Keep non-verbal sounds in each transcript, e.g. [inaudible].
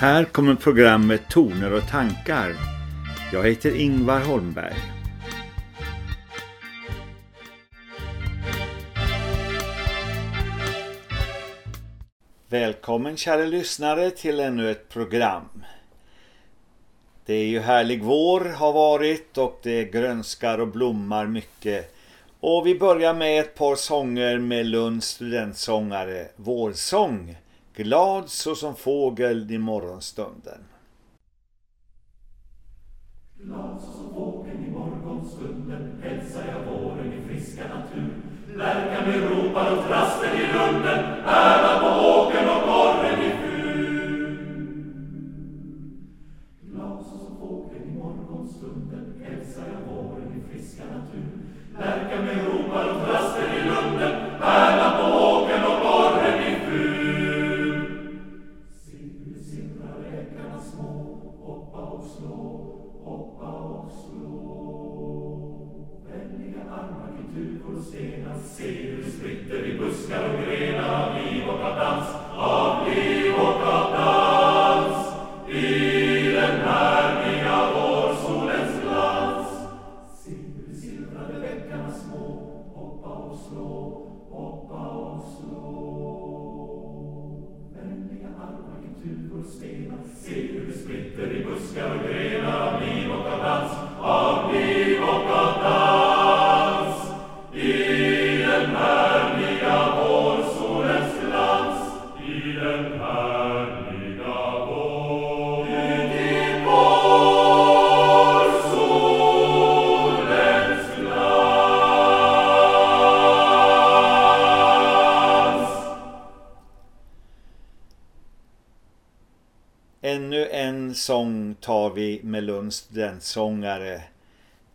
Här kommer programmet Toner och tankar. Jag heter Ingvar Holmberg. Välkommen kära lyssnare till ännu ett program. Det är ju härlig vår har varit och det grönskar och blommar mycket. Och vi börjar med ett par sånger med Lunds studentsångare. Vårsång. Glad såsom fågel i morgonstunden. Glad såsom fågeln i morgonstunden hälsar jag våren i friska natur. Lärkan med ropar och trasten i lunden, ärna sång tar vi med Lunds studentsångare.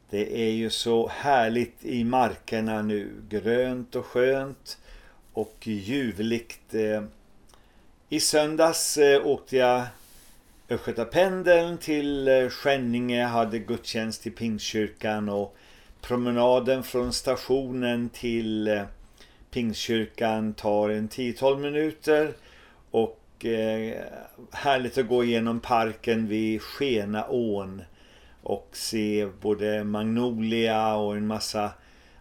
Det är ju så härligt i markerna nu. Grönt och skönt och ljuvligt. Eh, I söndags eh, åkte jag Östgötapendeln till eh, Skänninge, hade gudstjänst i Pingstkyrkan och promenaden från stationen till Pingstkyrkan tar en 10-12 minuter och eh, härligt att gå igenom parken vid Skenaån och se både magnolia och en massa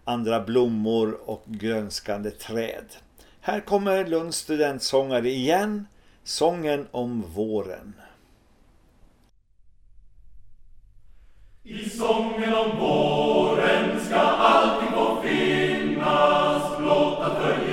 andra blommor och grönskande träd. Här kommer Lunds studentsångare igen, sången om våren. I sången om våren ska allting få finnas blottat för ljuset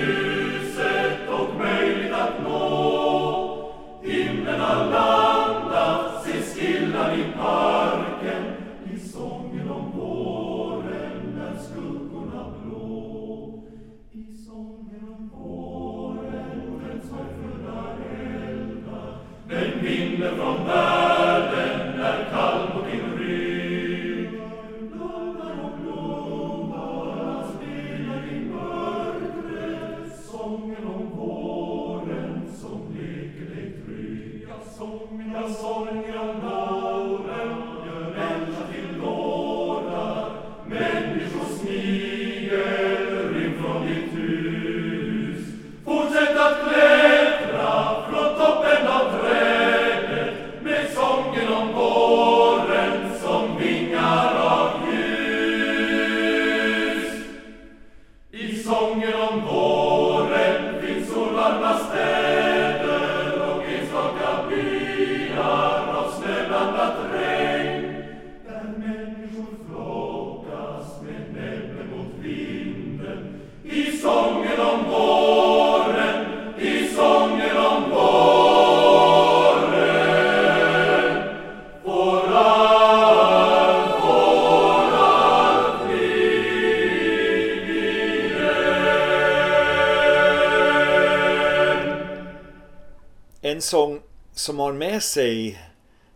sig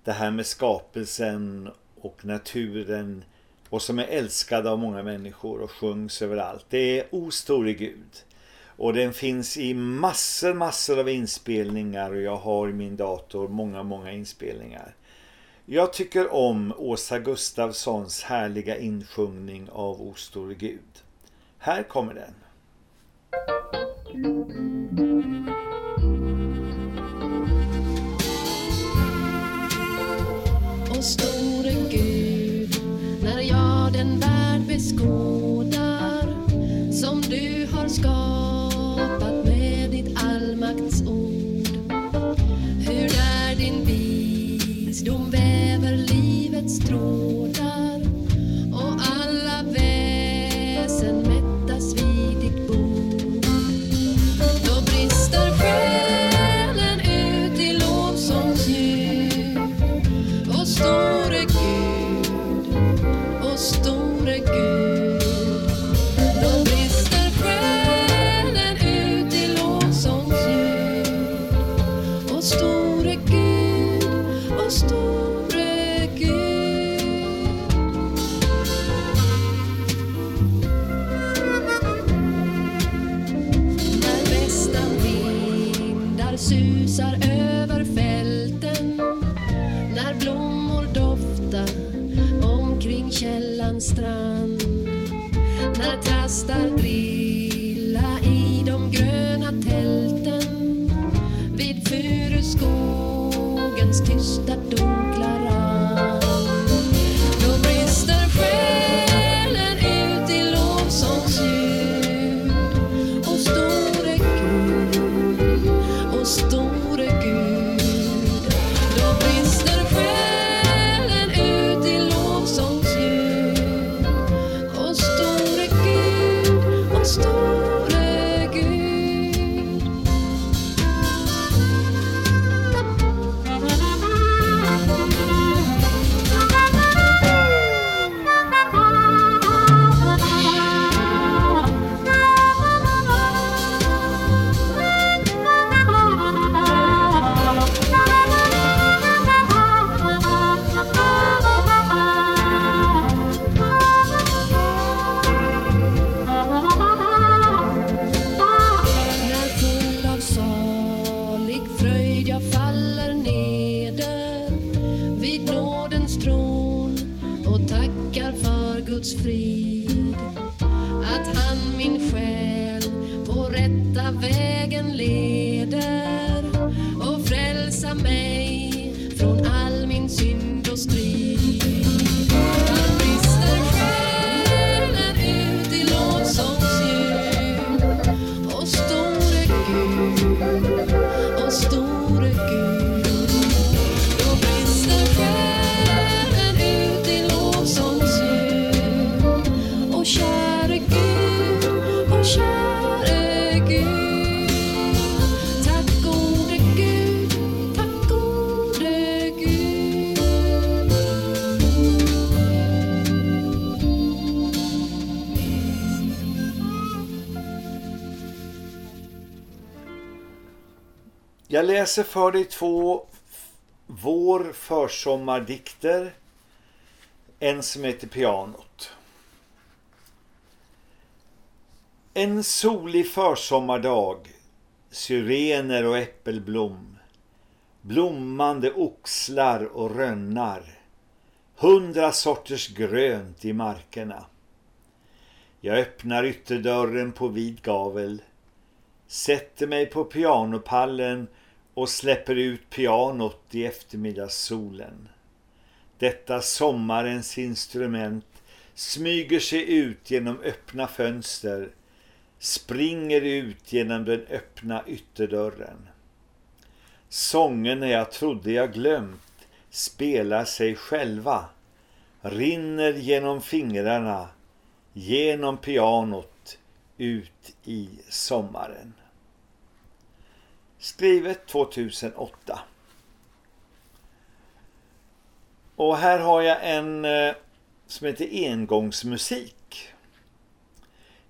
det här med skapelsen och naturen och som är älskad av många människor och sjungs överallt. Det är O store Gud. Och den finns i massor, massor av inspelningar och jag har i min dator många, många inspelningar. Jag tycker om Åsa Gustafssons härliga insjungning av O store Gud. Här kommer den. den store Gud när jag den värld beskådar som du har skapat med ditt allmaktsord. Hur när din visdom väver livets tråd Guds frid. Att han min själ på rätta vägen leder och frälsa mig Jag läser för dig två vår försommardikter. En som heter Pianot. En solig försommardag. Syrener och äppelblom. Blommande oxlar och rönnar. Hundra sorters grönt i markerna. Jag öppnar ytterdörren på vid gavel sätter mig på pianopallen och släpper ut pianot i eftermiddagssolen. Detta sommarens instrument smyger sig ut genom öppna fönster, springer ut genom den öppna ytterdörren. Sångerna jag trodde jag glömt spelar sig själva, rinner genom fingrarna, genom pianot, ut i sommaren. Skrivet 2008. Och här har jag en eh, som heter engångsmusik.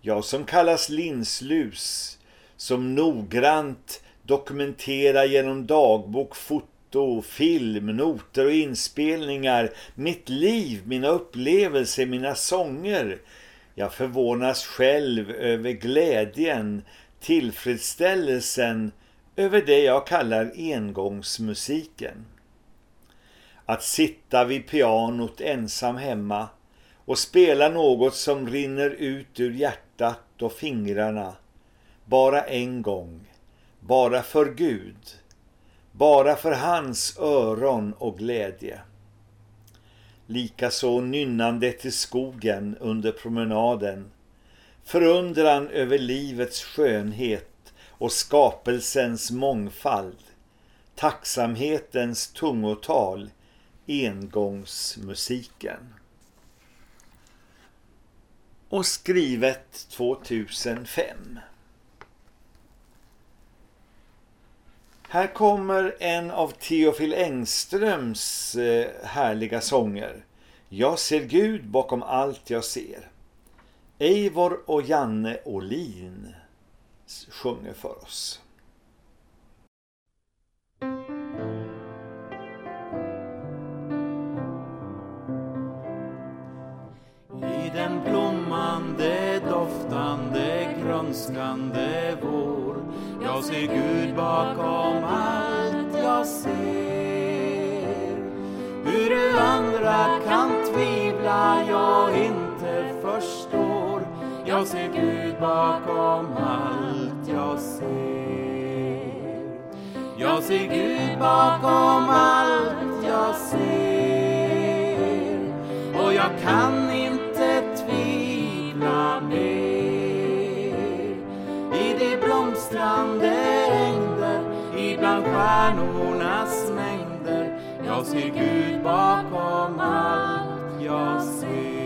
Jag som kallas linslus, som noggrant dokumenterar genom dagbok, foto, film, noter och inspelningar mitt liv, mina upplevelser, mina sånger. Jag förvånas själv över glädjen, tillfredsställelsen över det jag kallar engångsmusiken. Att sitta vid pianot ensam hemma och spela något som rinner ut ur hjärtat och fingrarna. Bara en gång. Bara för Gud. Bara för hans öron och glädje. Likaså nynnandet i skogen under promenaden. Förundran över livets skönhet och skapelsens mångfald. Tacksamhetens tungotal. Engångsmusiken. Och skrivet 2005. Här kommer en av Theofil Engströms eh, härliga sånger. Jag ser Gud bakom allt jag ser. Eivor och Janne Olin sjunger för oss. I den blommande, doftande, grönskande vår Jag ser Gud bakom allt jag ser. Hur du andra kan tvivla jag inte förstår. Jag ser Gud bakom allt jag ser. Jag ser Gud bakom allt jag ser. Och jag kan inte tvivla mer. I de blomstrande ängder, ibland stjärnornas mängder. Jag ser Gud bakom allt jag ser.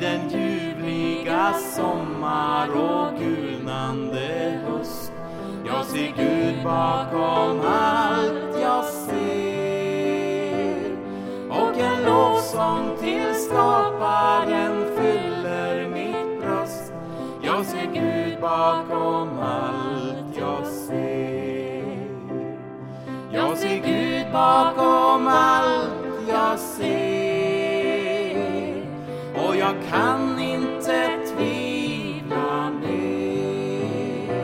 Den ljuvliga sommar och gulnande höst. Jag ser Gud bakom allt jag ser. Och en lovsång till skaparen fyller mitt bröst. Jag ser Gud bakom allt jag ser. Jag ser Gud bakom allt jag ser kan inte tvivla mer.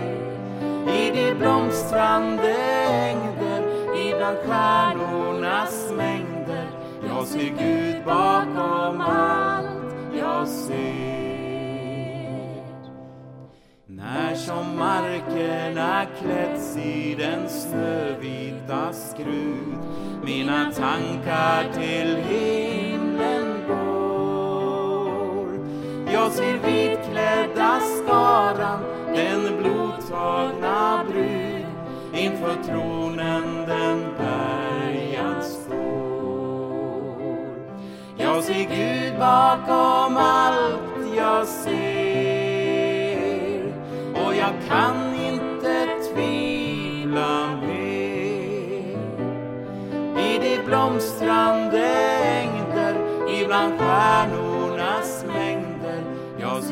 I de blomstrande ängder ibland stjärnornas mängder. Jag ser Gud bakom allt jag ser. När som markerna klätts i den snövita skrud mina tankar till himlen jag ser vitklädda skaran den blodtagna brud inför tronen den bärgad står jag ser Gud bakom allt jag ser. Och jag kan inte tvivla mer. I de blomstrande ängder ibland stjärnor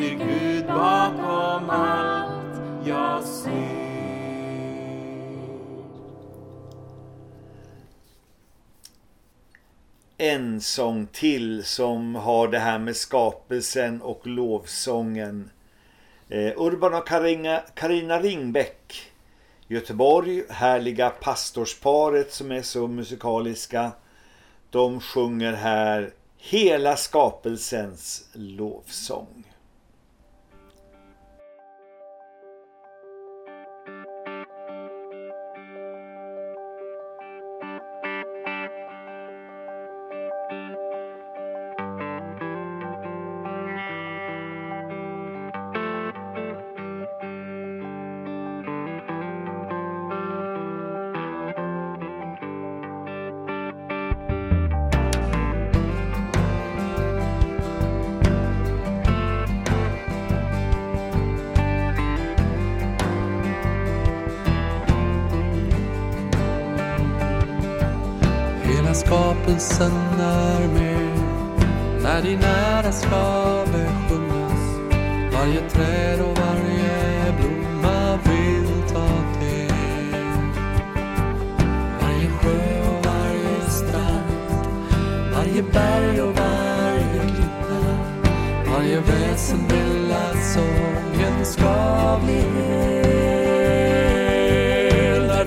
ser Gud bakom allt jag ser En sång till som har det här med skapelsen och lovsången. Eh, Urban och Karina Carina Ringbäck Göteborg, härliga pastorsparet som är så musikaliska. De sjunger här hela skapelsens lovsång.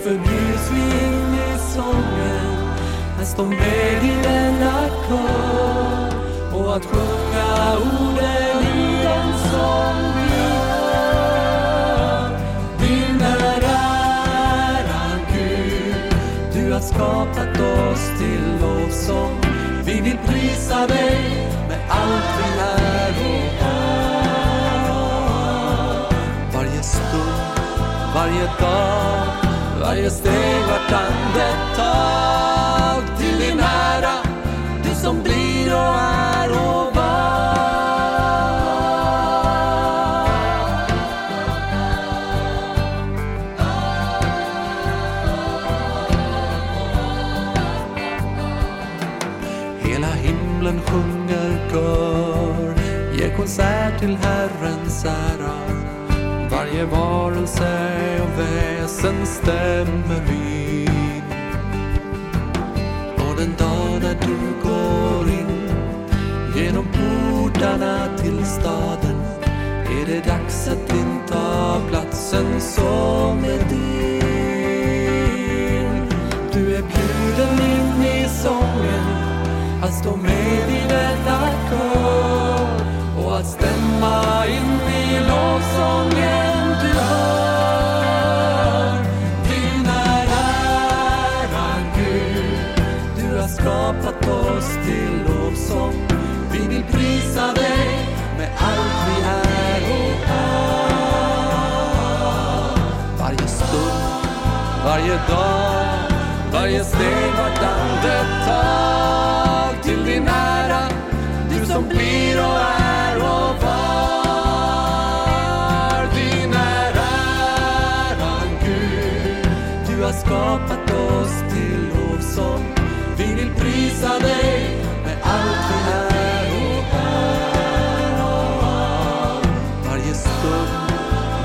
Hel. Vi in i sången att stå med i denna kör och att sjunga orden i den sång vi hör. Din är äran Gud, du har skapat oss till lovsång. Vi vill prisa dig med allt vi är och har. Varje stund, varje dag, varje steg, vart andetag till din ära, du som blir och är och var. Hela himlen sjunger kör, ger konsert till Herrens ära. Varje varelse och väsen stämmer in. Och den dag när du går in genom portarna till staden är det dags att inta platsen som är din. Du är bjuden in i sången att stå med i denna varje dag, varje steg, vart andetag till din ära, du som blir och är och var. Din är äran Gud, du har skapat oss till lovsång. Vi vill prisa dig med allt vi är och har. Varje stund,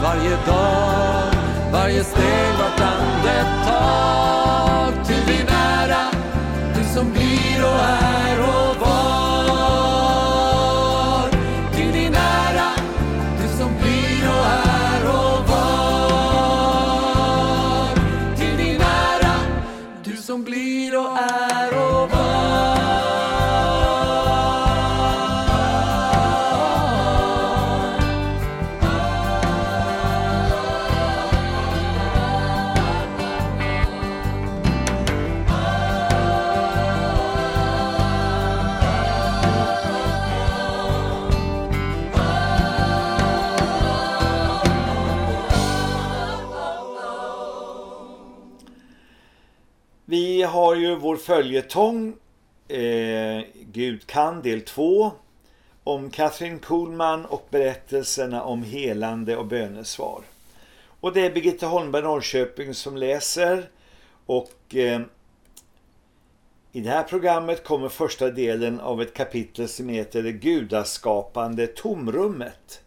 varje dag, varje steg, vart andetag som blir vår följetong eh, Gud kan del 2 om Katrin Kuhlman och berättelserna om helande och bönesvar. Och det är Birgitta Holmberg Norrköping som läser och eh, i det här programmet kommer första delen av ett kapitel som heter Det gudaskapande tomrummet.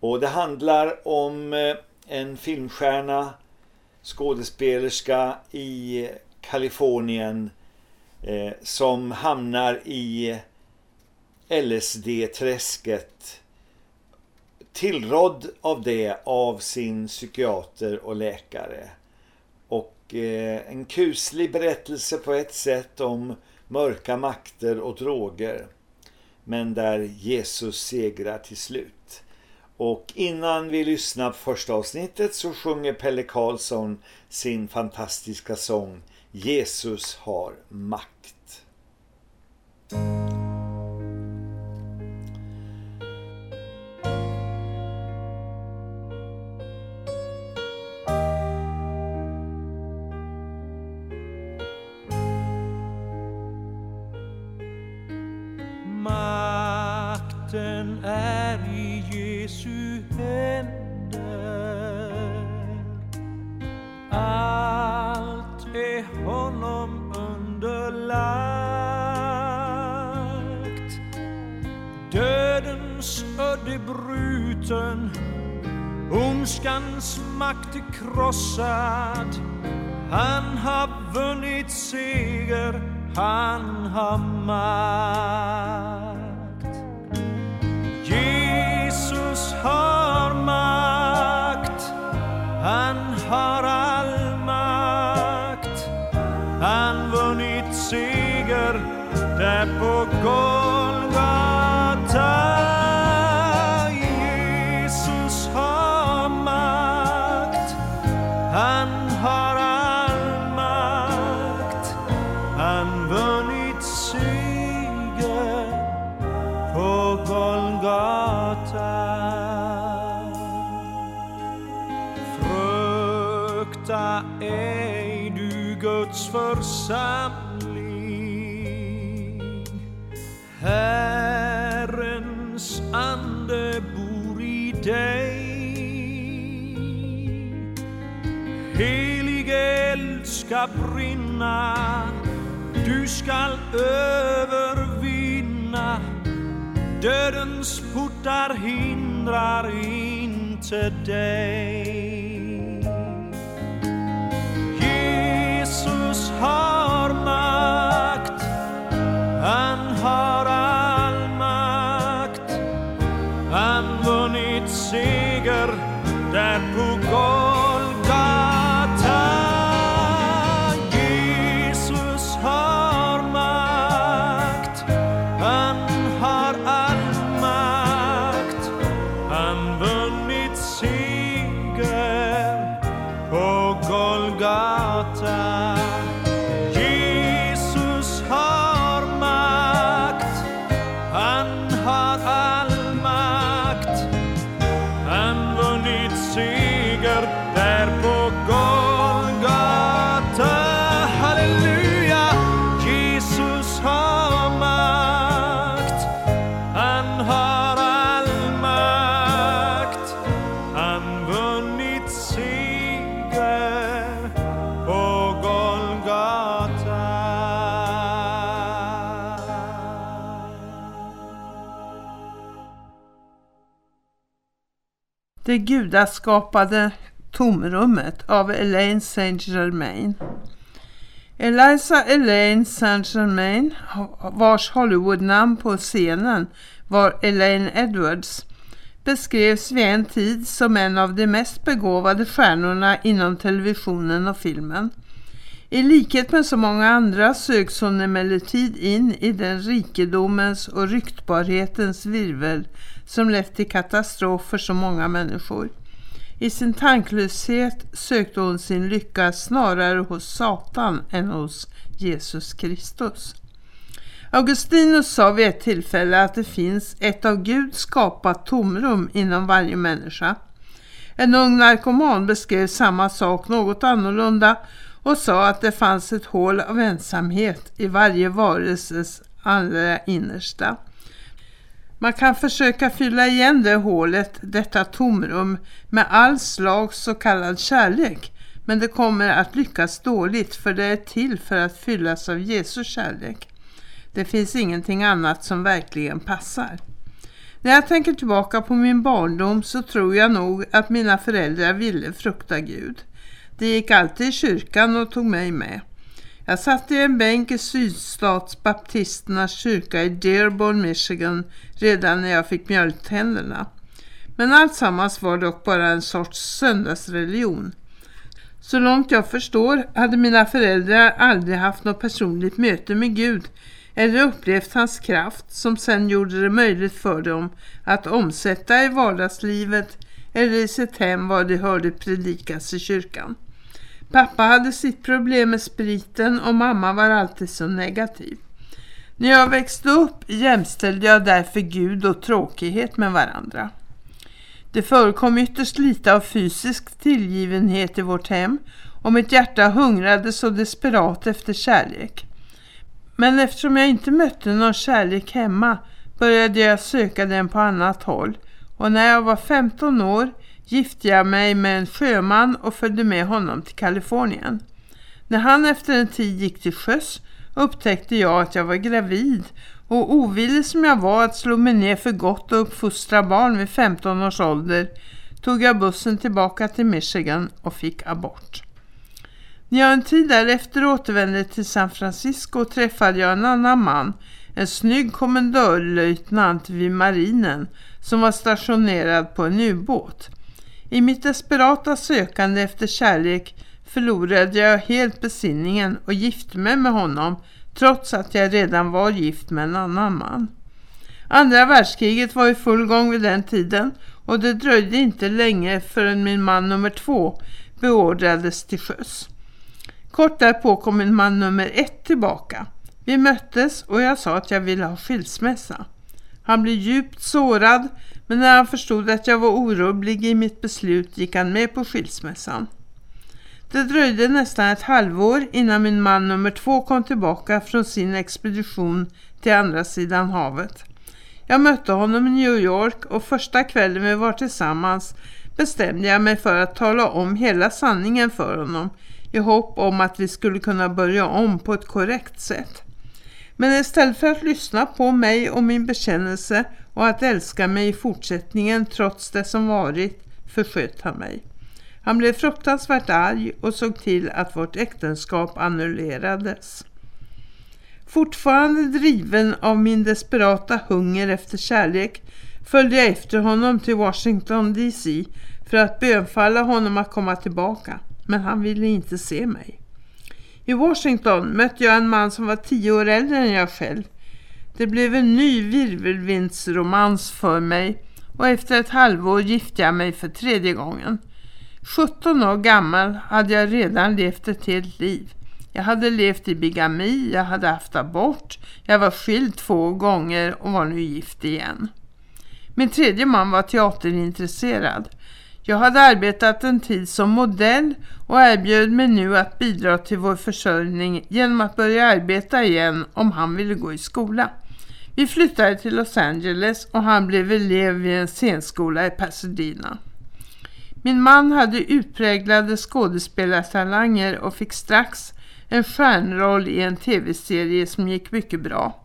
Och det handlar om eh, en filmstjärna, skådespelerska i Kalifornien eh, som hamnar i LSD-träsket tillrådd av det av sin psykiater och läkare. Och eh, en kuslig berättelse på ett sätt om mörka makter och droger. Men där Jesus segrar till slut. Och innan vi lyssnar på första avsnittet så sjunger Pelle Karlsson sin fantastiska sång Jesus har makt. Församling. Herrens ande bor i dig. Helig eld ska brinna, du skall övervinna. Dödens portar hindrar inte dig. Jesus har har all makt. Han vunnit seger där. Gudaskapade tomrummet av Elaine Saint Germain. Eliza Elaine Saint Germain, vars Hollywoodnamn på scenen var Elaine Edwards, beskrevs vid en tid som en av de mest begåvade stjärnorna inom televisionen och filmen. I likhet med så många andra söks hon emellertid in i den rikedomens och ryktbarhetens virvel som lett till katastrof för så många människor. I sin tanklöshet sökte hon sin lycka snarare hos Satan än hos Jesus Kristus. Augustinus sa vid ett tillfälle att det finns ett av Gud skapat tomrum inom varje människa. En ung narkoman beskrev samma sak något annorlunda och sa att det fanns ett hål av ensamhet i varje varelses allra innersta. Man kan försöka fylla igen det hålet, detta tomrum, med all slags så kallad kärlek. Men det kommer att lyckas dåligt för det är till för att fyllas av Jesu kärlek. Det finns ingenting annat som verkligen passar. När jag tänker tillbaka på min barndom så tror jag nog att mina föräldrar ville frukta Gud. De gick alltid i kyrkan och tog mig med. Jag satt i en bänk i sydstatsbaptisternas kyrka i Dearborn, Michigan redan när jag fick mjölktänderna. Men alltsammans var dock bara en sorts söndagsreligion. Så långt jag förstår hade mina föräldrar aldrig haft något personligt möte med Gud eller upplevt hans kraft som sen gjorde det möjligt för dem att omsätta i vardagslivet eller i sitt hem vad de hörde predikas i kyrkan. Pappa hade sitt problem med spriten och mamma var alltid så negativ. När jag växte upp jämställde jag därför Gud och tråkighet med varandra. Det förekom ytterst lite av fysisk tillgivenhet i vårt hem och mitt hjärta hungrade så desperat efter kärlek. Men eftersom jag inte mötte någon kärlek hemma började jag söka den på annat håll och när jag var 15 år gifte jag mig med en sjöman och följde med honom till Kalifornien. När han efter en tid gick till sjöss upptäckte jag att jag var gravid och ovillig som jag var att slå mig ner för gott och uppfostra barn vid 15 års ålder tog jag bussen tillbaka till Michigan och fick abort. När jag en tid därefter återvände till San Francisco träffade jag en annan man, en snygg kommendörlöjtnant vid marinen som var stationerad på en ubåt. I mitt desperata sökande efter kärlek förlorade jag helt besinningen och gifte mig med honom trots att jag redan var gift med en annan man. Andra världskriget var i full gång vid den tiden och det dröjde inte länge förrän min man nummer två beordrades till sjöss. Kort därpå kom min man nummer ett tillbaka. Vi möttes och jag sa att jag ville ha skilsmässa. Han blev djupt sårad men när han förstod att jag var orolig i mitt beslut gick han med på skilsmässan. Det dröjde nästan ett halvår innan min man nummer två kom tillbaka från sin expedition till andra sidan havet. Jag mötte honom i New York och första kvällen vi var tillsammans bestämde jag mig för att tala om hela sanningen för honom i hopp om att vi skulle kunna börja om på ett korrekt sätt. Men istället för att lyssna på mig och min bekännelse och att älska mig i fortsättningen trots det som varit försköt han mig. Han blev fruktansvärt arg och såg till att vårt äktenskap annullerades. Fortfarande driven av min desperata hunger efter kärlek följde jag efter honom till Washington DC för att bönfalla honom att komma tillbaka. Men han ville inte se mig. I Washington mötte jag en man som var tio år äldre än jag själv. Det blev en ny virvelvindsromans för mig och efter ett halvår gifte jag mig för tredje gången. 17 år gammal hade jag redan levt ett helt liv. Jag hade levt i bigami, jag hade haft abort, jag var skild två gånger och var nu gift igen. Min tredje man var teaterintresserad. Jag hade arbetat en tid som modell och erbjöd mig nu att bidra till vår försörjning genom att börja arbeta igen om han ville gå i skola. Vi flyttade till Los Angeles och han blev elev vid en scenskola i Pasadena. Min man hade utpräglade skådespelartalanger och fick strax en stjärnroll i en tv-serie som gick mycket bra.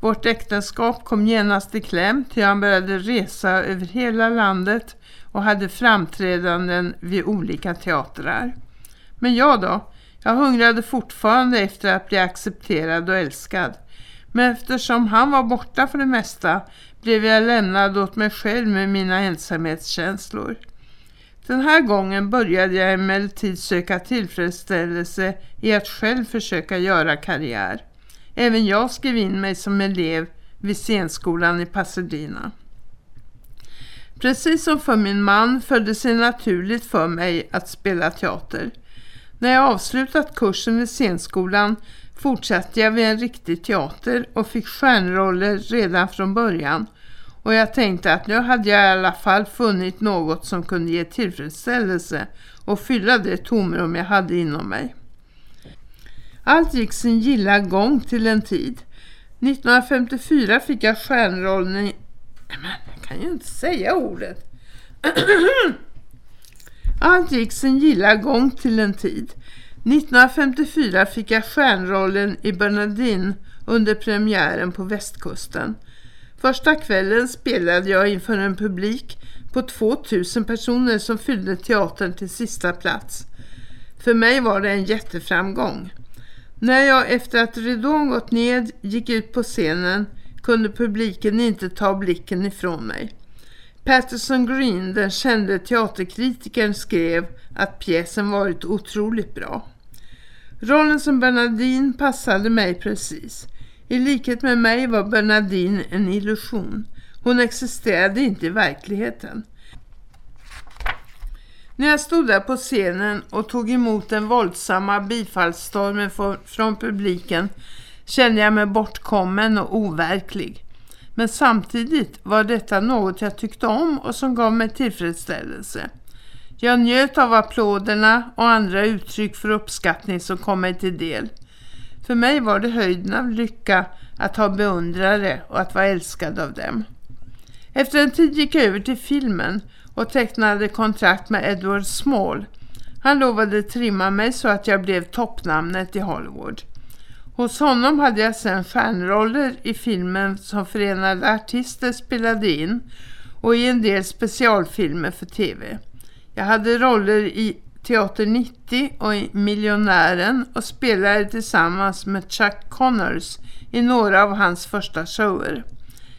Vårt äktenskap kom genast i kläm till han började resa över hela landet och hade framträdanden vid olika teatrar. Men jag då? Jag hungrade fortfarande efter att bli accepterad och älskad. Men eftersom han var borta för det mesta blev jag lämnad åt mig själv med mina ensamhetskänslor. Den här gången började jag emellertid söka tillfredsställelse i att själv försöka göra karriär. Även jag skrev in mig som elev vid scenskolan i Pasadena. Precis som för min man föll det sig naturligt för mig att spela teater. När jag avslutat kursen vid scenskolan fortsatte jag vid en riktig teater och fick stjärnroller redan från början. Och jag tänkte att nu hade jag i alla fall funnit något som kunde ge tillfredsställelse och fylla det tomrum jag hade inom mig. Allt gick sin gilla gång till en tid. 1954 fick jag stjärnrollen i... Men jag kan ju inte säga ordet. [clears throat] Allt gick sin gilla gång till en tid. 1954 fick jag stjärnrollen i Bernardine under premiären på västkusten. Första kvällen spelade jag inför en publik på 2000 personer som fyllde teatern till sista plats. För mig var det en jätteframgång. När jag efter att ridån gått ned gick ut på scenen kunde publiken inte ta blicken ifrån mig. Patterson Green, den kände teaterkritikern, skrev att pjäsen varit otroligt bra. Rollen som Bernardine passade mig precis. I likhet med mig var Bernardine en illusion. Hon existerade inte i verkligheten. När jag stod där på scenen och tog emot den våldsamma bifallsstormen från publiken kände jag mig bortkommen och overklig. Men samtidigt var detta något jag tyckte om och som gav mig tillfredsställelse. Jag njöt av applåderna och andra uttryck för uppskattning som kom mig till del. För mig var det höjden av lycka att ha beundrare och att vara älskad av dem. Efter en tid gick jag över till filmen och tecknade kontrakt med Edward Small. Han lovade trimma mig så att jag blev toppnamnet i Hollywood. Hos honom hade jag sedan stjärnroller i filmen som förenade artister spelade in och i en del specialfilmer för tv. Jag hade roller i Teater 90 och i Miljonären och spelade tillsammans med Chuck Connors i några av hans första shower.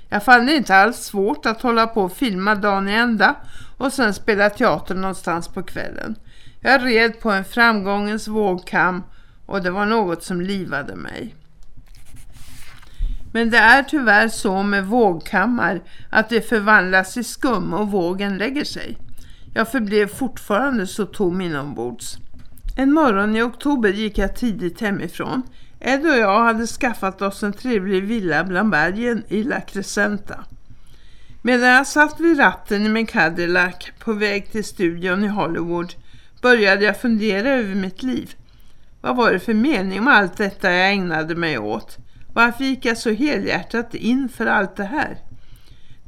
Jag fann det inte alls svårt att hålla på och filma dagen i ända och sen spela teater någonstans på kvällen. Jag red på en framgångens vågkam och det var något som livade mig. Men det är tyvärr så med vågkammar att det förvandlas i skum och vågen lägger sig. Jag förblev fortfarande så tom inombords. En morgon i oktober gick jag tidigt hemifrån. Ed och jag hade skaffat oss en trevlig villa bland bergen i La Crescenta. Medan jag satt vid ratten i min Cadillac på väg till studion i Hollywood började jag fundera över mitt liv. Vad var det för mening med allt detta jag ägnade mig åt? Varför gick jag så helhjärtat in för allt det här?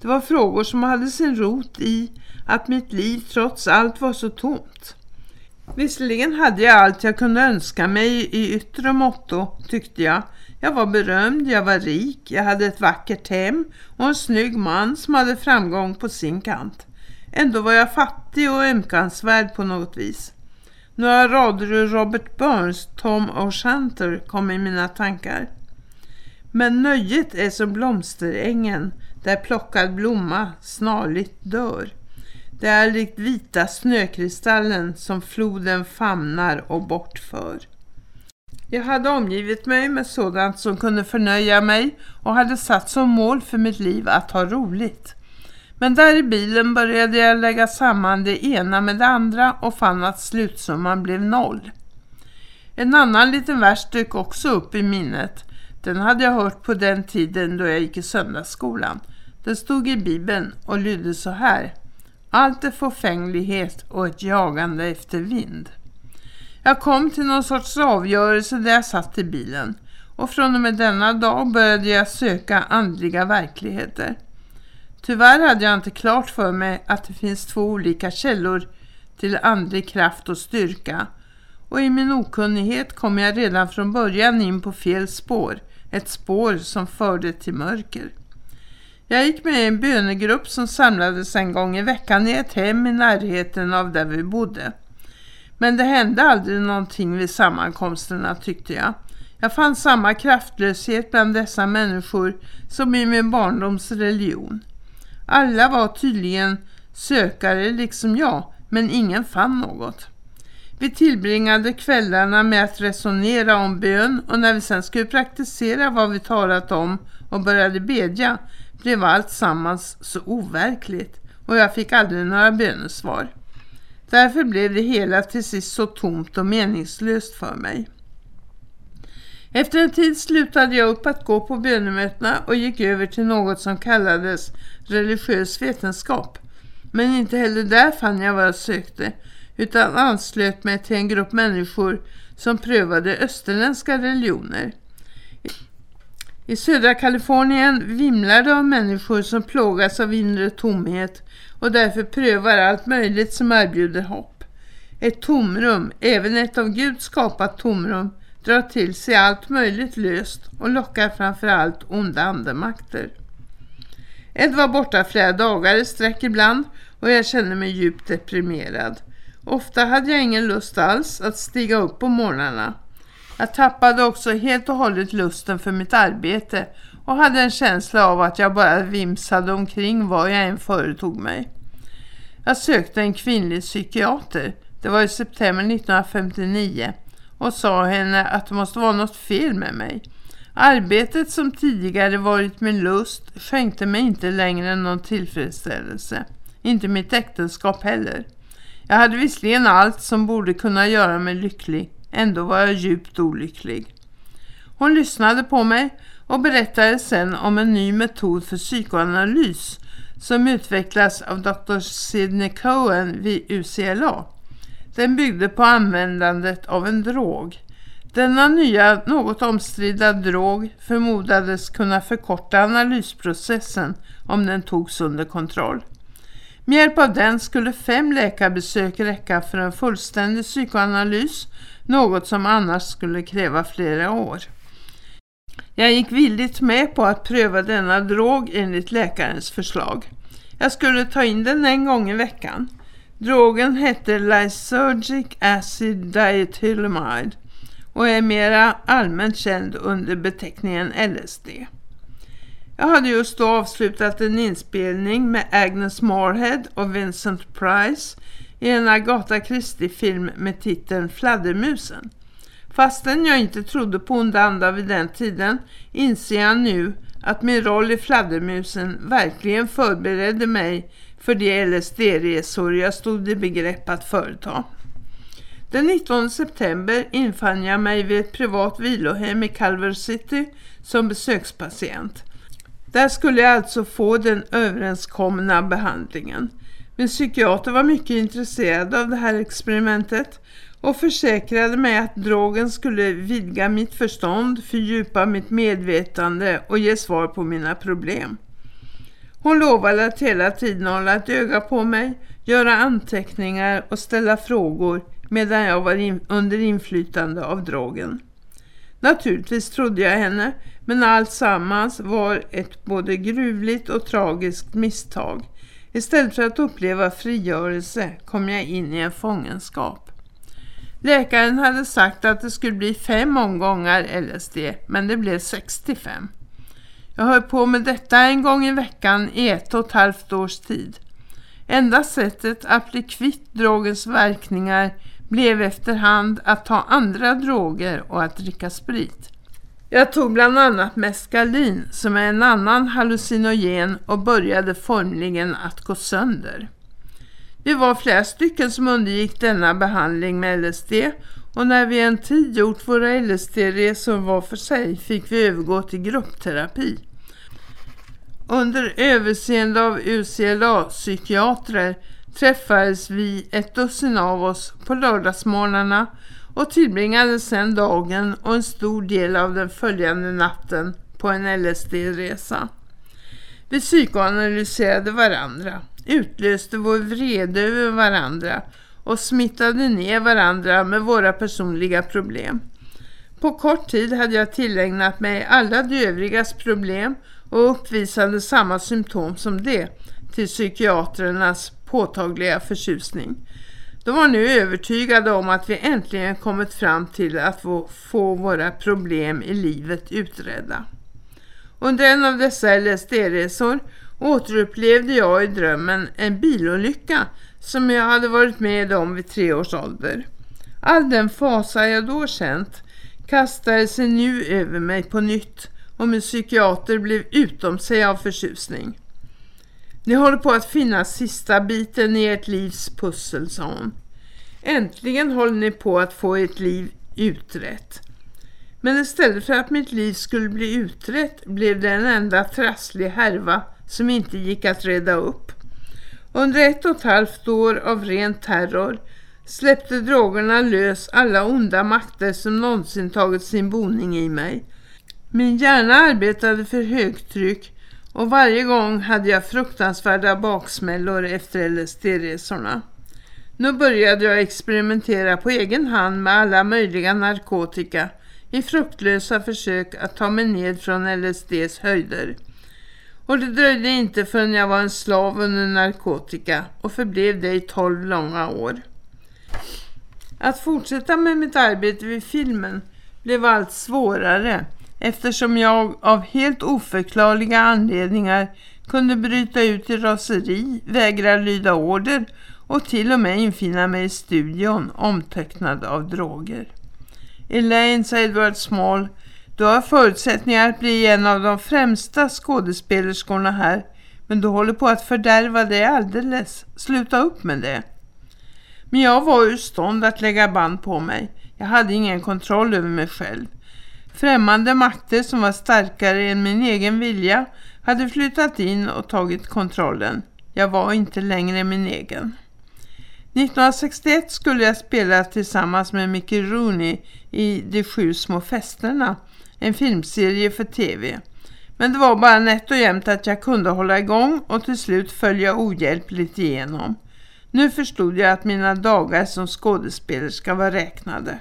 Det var frågor som hade sin rot i att mitt liv trots allt var så tomt. Visserligen hade jag allt jag kunde önska mig i yttre motto, tyckte jag. Jag var berömd, jag var rik, jag hade ett vackert hem och en snygg man som hade framgång på sin kant. Ändå var jag fattig och ömkansvärd på något vis. Några rader ur Robert Burns Tom O'Shanter kom i mina tankar. Men nöjet är som blomsterängen där plockad blomma snarligt dör. Det är likt vita snökristallen som floden famnar och bortför. Jag hade omgivit mig med sådant som kunde förnöja mig och hade satt som mål för mitt liv att ha roligt. Men där i bilen började jag lägga samman det ena med det andra och fann att slutsumman blev noll. En annan liten vers dök också upp i minnet. Den hade jag hört på den tiden då jag gick i söndagsskolan. Den stod i Bibeln och lydde så här. Allt är förfänglighet och ett jagande efter vind. Jag kom till någon sorts avgörelse där jag satt i bilen. Och från och med denna dag började jag söka andliga verkligheter. Tyvärr hade jag inte klart för mig att det finns två olika källor till andlig kraft och styrka. Och i min okunnighet kom jag redan från början in på fel spår. Ett spår som förde till mörker. Jag gick med i en bönegrupp som samlades en gång i veckan i ett hem i närheten av där vi bodde. Men det hände aldrig någonting vid sammankomsterna tyckte jag. Jag fann samma kraftlöshet bland dessa människor som i min barndoms religion. Alla var tydligen sökare liksom jag, men ingen fann något. Vi tillbringade kvällarna med att resonera om bön och när vi sen skulle praktisera vad vi talat om och började bedja blev allt sammans så overkligt och jag fick aldrig några bönesvar. Därför blev det hela till sist så tomt och meningslöst för mig. Efter en tid slutade jag upp att gå på bönemötena och gick över till något som kallades religiös vetenskap. Men inte heller där fann jag vad jag sökte utan anslöt mig till en grupp människor som prövade österländska religioner. I södra Kalifornien vimlar det av människor som plågas av inre tomhet och därför prövar allt möjligt som erbjuder hopp. Ett tomrum, även ett av Gud skapat tomrum, drar till sig allt möjligt löst och lockar framförallt onda andemakter. Ed var borta flera dagar i sträck ibland och jag kände mig djupt deprimerad. Ofta hade jag ingen lust alls att stiga upp på morgnarna. Jag tappade också helt och hållet lusten för mitt arbete och hade en känsla av att jag bara vimsade omkring vad jag än företog mig. Jag sökte en kvinnlig psykiater, det var i september 1959, och sa henne att det måste vara något fel med mig. Arbetet som tidigare varit min lust skänkte mig inte längre någon tillfredsställelse. Inte mitt äktenskap heller. Jag hade visserligen allt som borde kunna göra mig lycklig. Ändå var jag djupt olycklig. Hon lyssnade på mig och berättade sen om en ny metod för psykoanalys som utvecklas av Dr. Sidney Cohen vid UCLA. Den byggde på användandet av en drog. Denna nya, något omstridda drog förmodades kunna förkorta analysprocessen om den togs under kontroll. Med hjälp av den skulle fem läkarbesök räcka för en fullständig psykoanalys, något som annars skulle kräva flera år. Jag gick villigt med på att pröva denna drog enligt läkarens förslag. Jag skulle ta in den en gång i veckan. Drogen hette Lysergic Acid Diethylamide och är mera allmänt känd under beteckningen LSD. Jag hade just då avslutat en inspelning med Agnes Marhead och Vincent Price i en Agatha Christie-film med titeln Fladdermusen. Fastän jag inte trodde på onda andar vid den tiden inser jag nu att min roll i Fladdermusen verkligen förberedde mig för de LSD-resor jag stod i begrepp att företa. Den 19 september infann jag mig vid ett privat vilohem i Calver City som besökspatient. Där skulle jag alltså få den överenskomna behandlingen. Min psykiater var mycket intresserad av det här experimentet och försäkrade mig att drogen skulle vidga mitt förstånd, fördjupa mitt medvetande och ge svar på mina problem. Hon lovade att hela tiden hålla ett öga på mig, göra anteckningar och ställa frågor medan jag var in under inflytande av drogen. Naturligtvis trodde jag henne, men allt sammans var ett både gruvligt och tragiskt misstag. Istället för att uppleva frigörelse kom jag in i en fångenskap. Läkaren hade sagt att det skulle bli fem omgångar LSD, men det blev 65. Jag höll på med detta en gång i veckan i ett och ett halvt års tid. Enda sättet att bli kvitt drogens verkningar blev efterhand att ta andra droger och att dricka sprit. Jag tog bland annat meskalin som är en annan hallucinogen och började formligen att gå sönder. Vi var flera stycken som undergick denna behandling med LSD och när vi en tid gjort våra LSD-resor var för sig fick vi övergå till gruppterapi. Under överseende av UCLA-psykiatrer träffades vi ett dussin av oss på lördagsmorgnarna och tillbringade sedan dagen och en stor del av den följande natten på en LSD-resa. Vi psykoanalyserade varandra, utlöste vår vrede över varandra och smittade ner varandra med våra personliga problem. På kort tid hade jag tillägnat mig alla de övrigas problem och uppvisade samma symptom som det till psykiaternas påtagliga förtjusning. De var nu övertygade om att vi äntligen kommit fram till att få våra problem i livet utredda. Under en av dessa LSD-resor återupplevde jag i drömmen en bilolycka som jag hade varit med om vid tre års ålder. All den fasa jag då känt kastade sig nu över mig på nytt och min psykiater blev utom sig av förtjusning. Ni håller på att finna sista biten i ert livs pussel, sa hon. Äntligen håller ni på att få ert liv utrett. Men istället för att mitt liv skulle bli utrett blev det en enda trasslig härva som inte gick att reda upp. Under ett och ett halvt år av ren terror släppte drogerna lös alla onda makter som någonsin tagit sin boning i mig. Min hjärna arbetade för högtryck och varje gång hade jag fruktansvärda baksmällor efter LSD-resorna. Nu började jag experimentera på egen hand med alla möjliga narkotika i fruktlösa försök att ta mig ned från LSDs höjder. Och det dröjde inte förrän jag var en slav under narkotika och förblev det i tolv långa år. Att fortsätta med mitt arbete vid filmen blev allt svårare eftersom jag av helt oförklarliga anledningar kunde bryta ut i raseri, vägra lyda order och till och med infinna mig i studion omtecknad av droger. Elaine, sa Edward Small, du har förutsättningar att bli en av de främsta skådespelerskorna här, men du håller på att fördärva dig alldeles. Sluta upp med det. Men jag var ur stånd att lägga band på mig. Jag hade ingen kontroll över mig själv. Främmande makter som var starkare än min egen vilja hade flyttat in och tagit kontrollen. Jag var inte längre min egen. 1961 skulle jag spela tillsammans med Mickey Rooney i De sju små festerna, en filmserie för tv. Men det var bara nätt och jämnt att jag kunde hålla igång och till slut följa ohjälpligt igenom. Nu förstod jag att mina dagar som skådespelerska var räknade.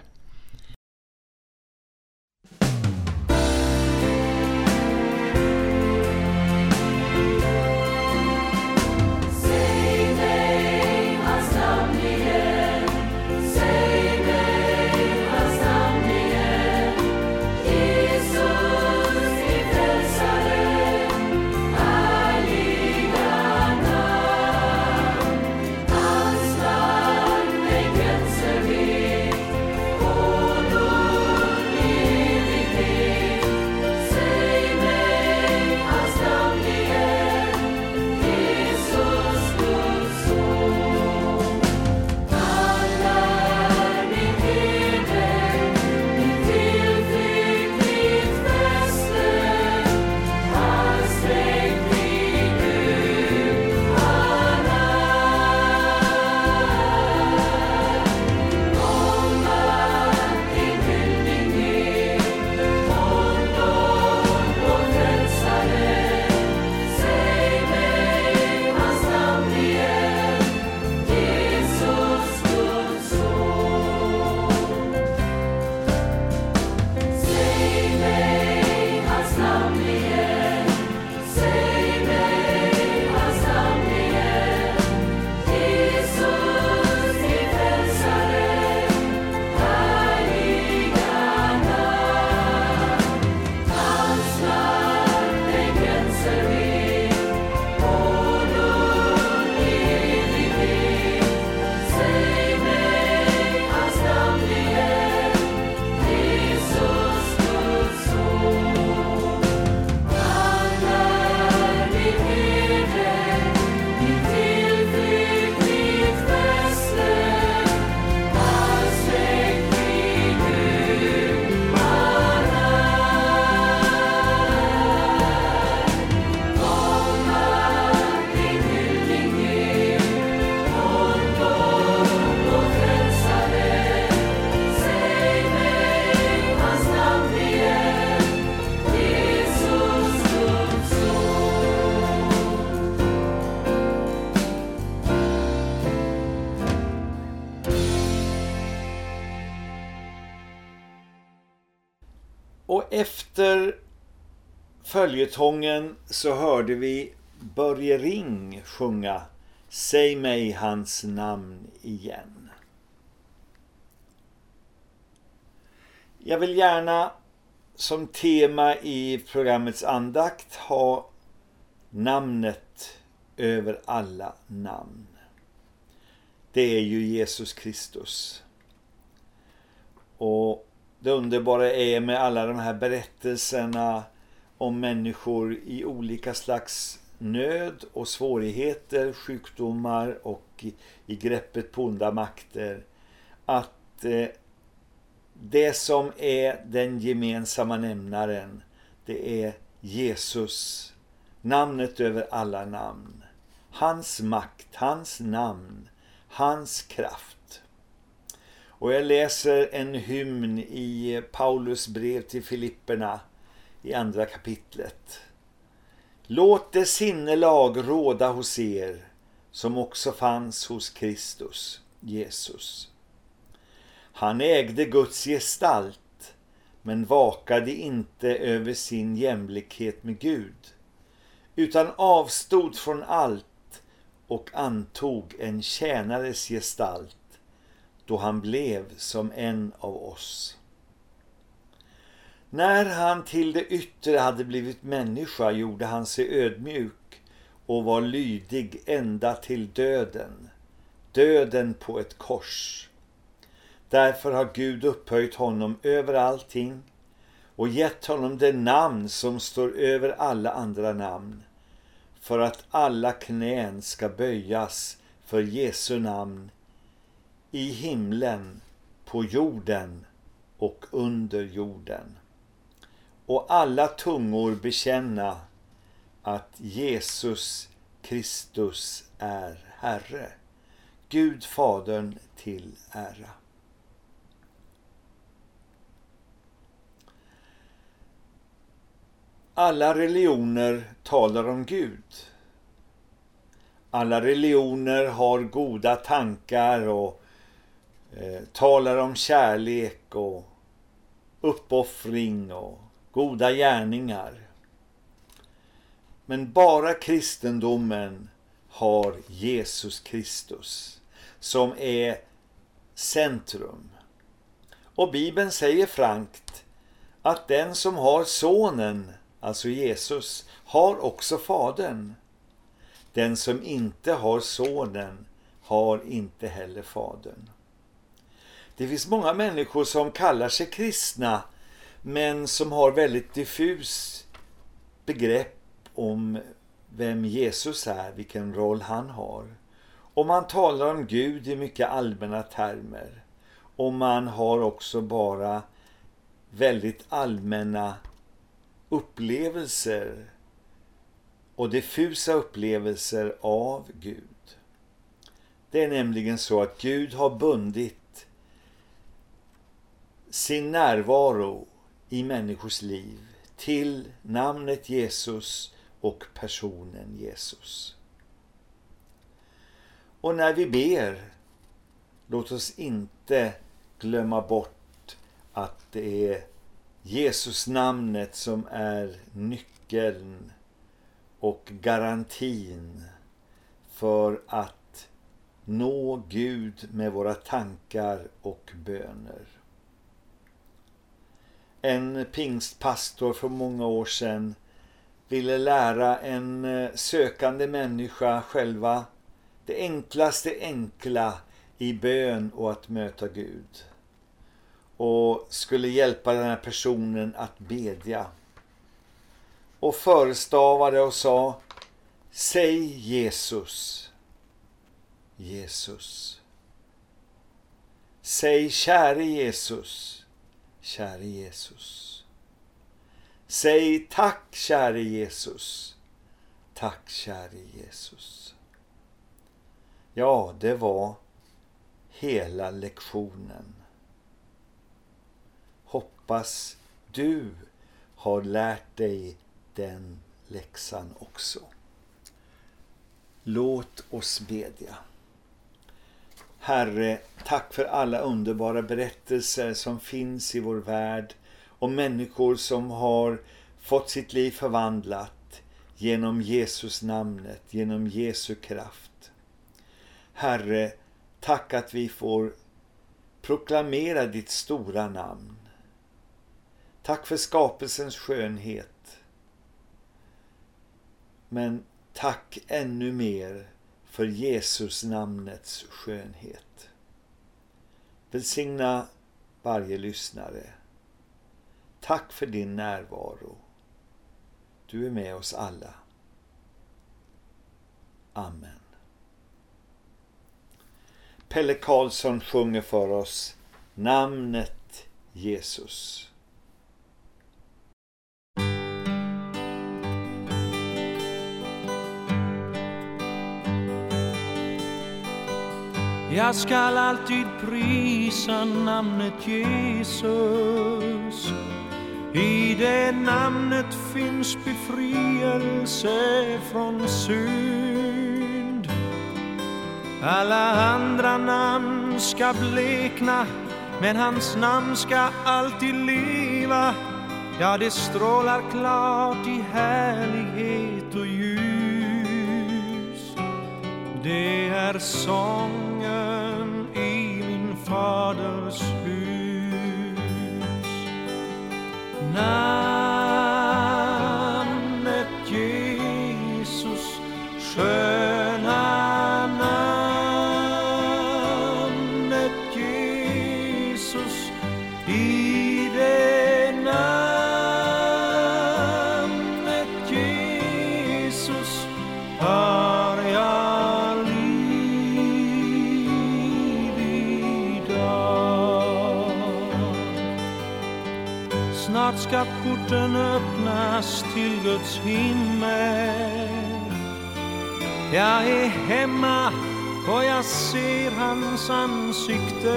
Följetongen så hörde vi Börje Ring sjunga Säg mig hans namn igen. Jag vill gärna som tema i programmets andakt ha namnet över alla namn. Det är ju Jesus Kristus. Och det underbara är med alla de här berättelserna om människor i olika slags nöd och svårigheter, sjukdomar och i, i greppet på onda makter. Att eh, det som är den gemensamma nämnaren, det är Jesus. Namnet över alla namn. Hans makt, hans namn, hans kraft. Och jag läser en hymn i Paulus brev till Filipperna i andra kapitlet. Låt det sinnelag råda hos er som också fanns hos Kristus, Jesus. Han ägde Guds gestalt men vakade inte över sin jämlikhet med Gud utan avstod från allt och antog en tjänares gestalt då han blev som en av oss. När han till det yttre hade blivit människa gjorde han sig ödmjuk och var lydig ända till döden, döden på ett kors. Därför har Gud upphöjt honom över allting och gett honom det namn som står över alla andra namn för att alla knän ska böjas för Jesu namn i himlen, på jorden och under jorden. Och alla tungor bekänna att Jesus Kristus är Herre. Gud Fadern till ära. Alla religioner talar om Gud. Alla religioner har goda tankar och eh, talar om kärlek och uppoffring och goda gärningar. Men bara kristendomen har Jesus Kristus som är centrum. Och Bibeln säger frankt att den som har sonen, alltså Jesus, har också fadern. Den som inte har sonen har inte heller fadern. Det finns många människor som kallar sig kristna men som har väldigt diffus begrepp om vem Jesus är, vilken roll han har. Och man talar om Gud i mycket allmänna termer. Och man har också bara väldigt allmänna upplevelser och diffusa upplevelser av Gud. Det är nämligen så att Gud har bundit sin närvaro i människors liv till namnet Jesus och personen Jesus. Och när vi ber, låt oss inte glömma bort att det är Jesus namnet som är nyckeln och garantin för att nå Gud med våra tankar och böner. En pingstpastor för många år sedan ville lära en eh, sökande människa själva det enklaste enkla i bön och att möta Gud. Och skulle hjälpa den här personen att bedja. Och förestavade och sa Säg Jesus. Jesus. Säg käre Jesus käre Jesus. Säg tack käre Jesus. Tack käre Jesus. Ja, det var hela lektionen. Hoppas du har lärt dig den läxan också. Låt oss bedja. Herre, tack för alla underbara berättelser som finns i vår värld om människor som har fått sitt liv förvandlat genom Jesus namnet, genom Jesu kraft. Herre, tack att vi får proklamera ditt stora namn. Tack för skapelsens skönhet. Men tack ännu mer för Jesus namnets skönhet. Välsigna varje lyssnare. Tack för din närvaro. Du är med oss alla. Amen. Pelle Karlsson sjunger för oss namnet Jesus. Jag skall alltid prisa namnet Jesus. I det namnet finns befrielse från synd. Alla andra namn ska blekna, men hans namn ska alltid leva. Ja, det strålar klart i härlighet och ljus. Det är sång vaders huis. Fast till Guds himmel. Jag är hemma och jag ser hans ansikte.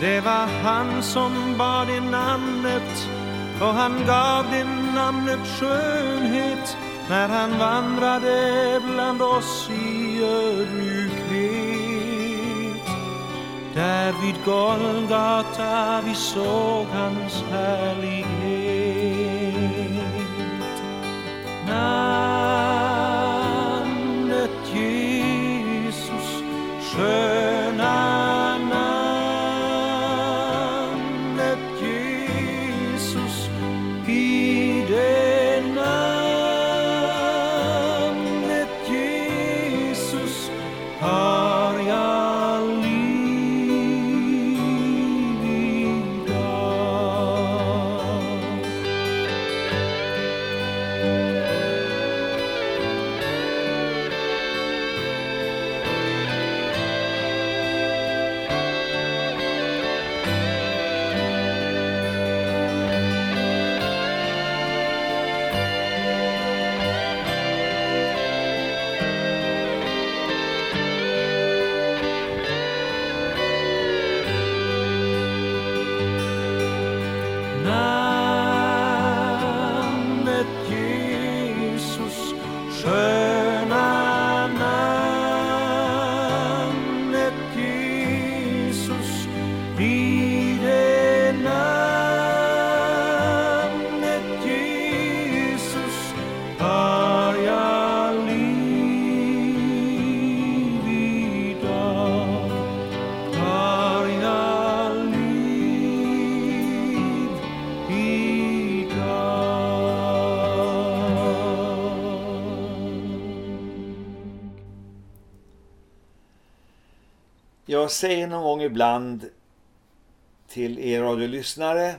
Det var han som bar det namnet och han gav det namnet skönhet när han vandrade bland oss i ödmjukhet. Där Golgata vi såg hans härlighet. Namnet Jesus, Jag säger någon gång ibland till er radiolyssnare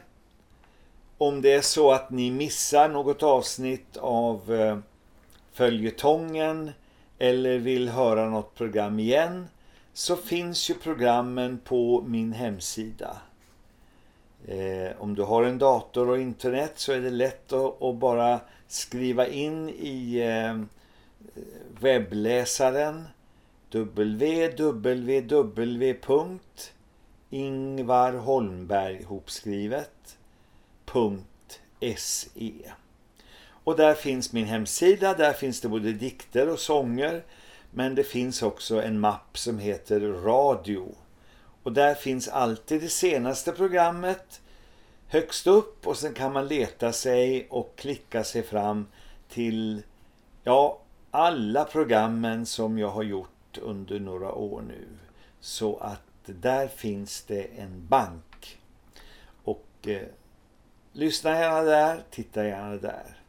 om det är så att ni missar något avsnitt av eh, följetongen eller vill höra något program igen så finns ju programmen på min hemsida. Eh, om du har en dator och internet så är det lätt att, bara skriva in i eh, webbläsaren www.ingvarholmberghopskrivet.se Och där finns min hemsida, där finns det både dikter och sånger men det finns också en mapp som heter radio. Och där finns alltid det senaste programmet högst upp och sen kan man leta sig och klicka sig fram till ja, alla programmen som jag har gjort under några år nu. Så att där finns det en bank. Och eh, lyssna gärna där, titta gärna där.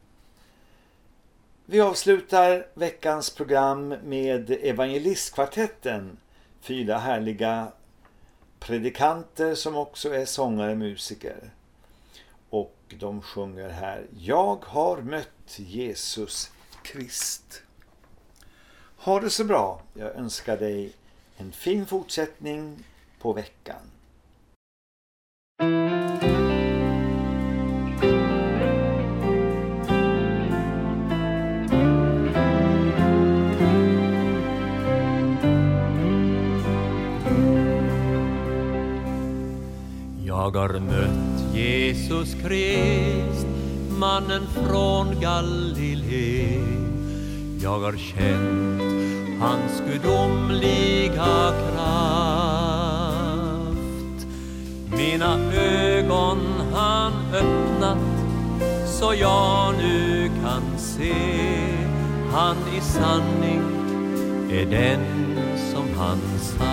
Vi avslutar veckans program med Evangelistkvartetten. Fyra härliga predikanter som också är sångare och musiker. Och de sjunger här Jag har mött Jesus Krist. Ha det så bra. Jag önskar dig en fin fortsättning på veckan. Jag har mött Jesus Krist, mannen från Galileen jag har känt hans gudomliga kraft. Mina ögon han öppnat så jag nu kan se han i sanning är den som han sagt.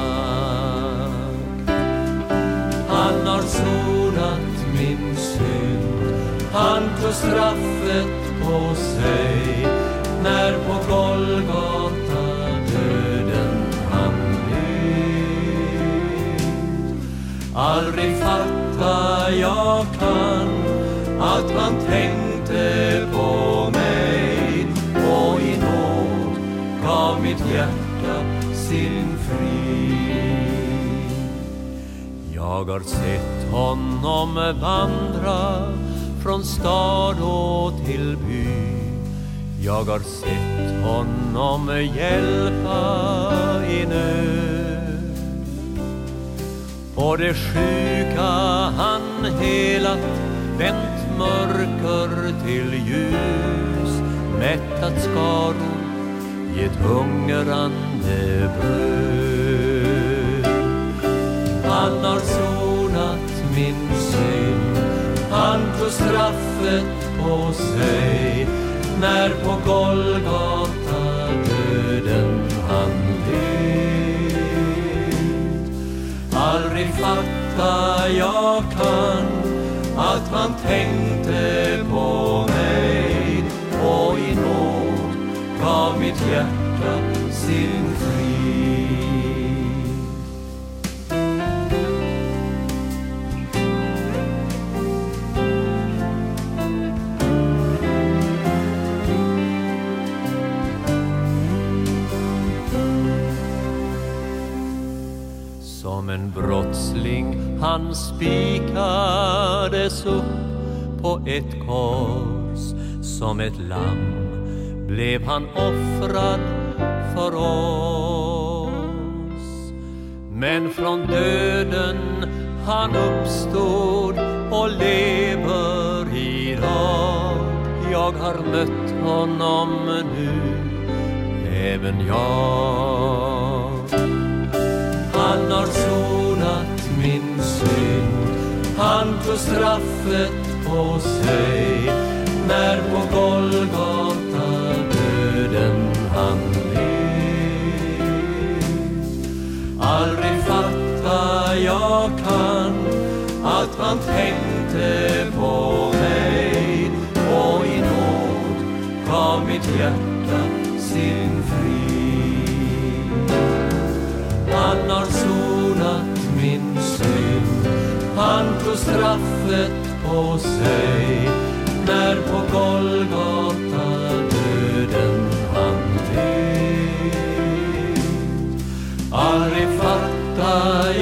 Han har sonat min synd Han tog straffet på sig när på Golgata döden han led Aldrig fatta jag kan Att man tänkte på mig. Och i nåd gav mitt hjärta sin frid. Jag har sett honom vandra från stad och till by. Jag har sett honom hjälpa i nöd. Och det sjuka han helat, vänt mörker till ljus, mättat skaror, gett hungrande bröd. Han har sonat min synd Han tog straffet på sig när på Golgata döden han led. Aldrig fatta jag kan Att han tänkte på mig Och i nåd gav mitt hjärta brottsling. Han spikades upp på ett kors. Som ett lamm blev han offrad för oss. Men från döden han uppstod och lever idag. Jag har mött honom nu, även jag. Han straffet på sig När på Golgata döden han led. Aldrig fatta jag kan Att man tänkte på straffet på sig När på Golgata döden han led Aldrig fatta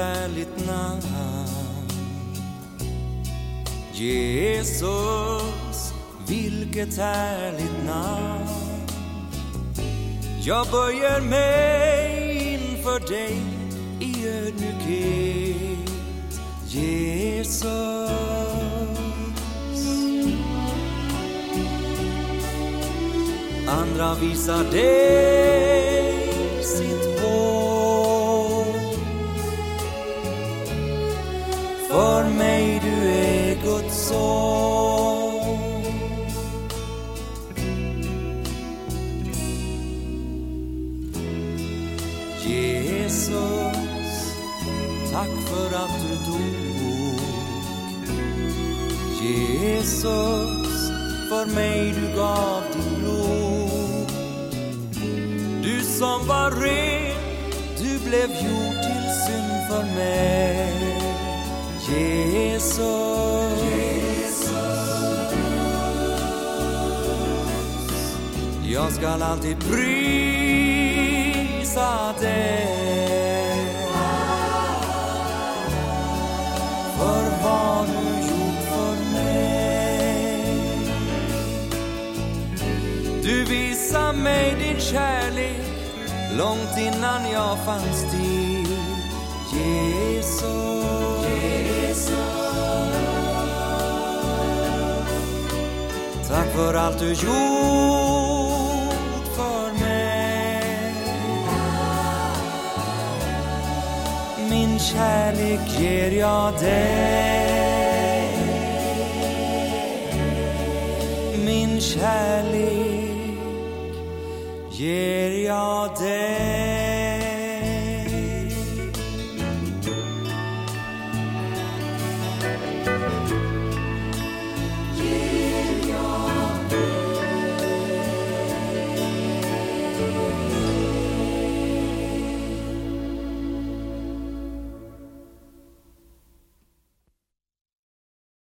härligt namn. Jesus, vilket härligt namn. Jag böjer mig inför dig i ödmjukhet, Jesus. Andra visar dig För mig du är Guds son. Jesus, tack för att du dog. Jesus, för mig du gav ditt blod. Du som var ren, du blev gjord till synd för mig. Jesus, jag skall alltid prisa dig. För vad du gjort för mig. Du visar mig din kärlek långt innan jag fanns till. Jesus. Tack för allt du gjort för mig. Min kärlek ger jag dig. Min kärlek ger jag dig.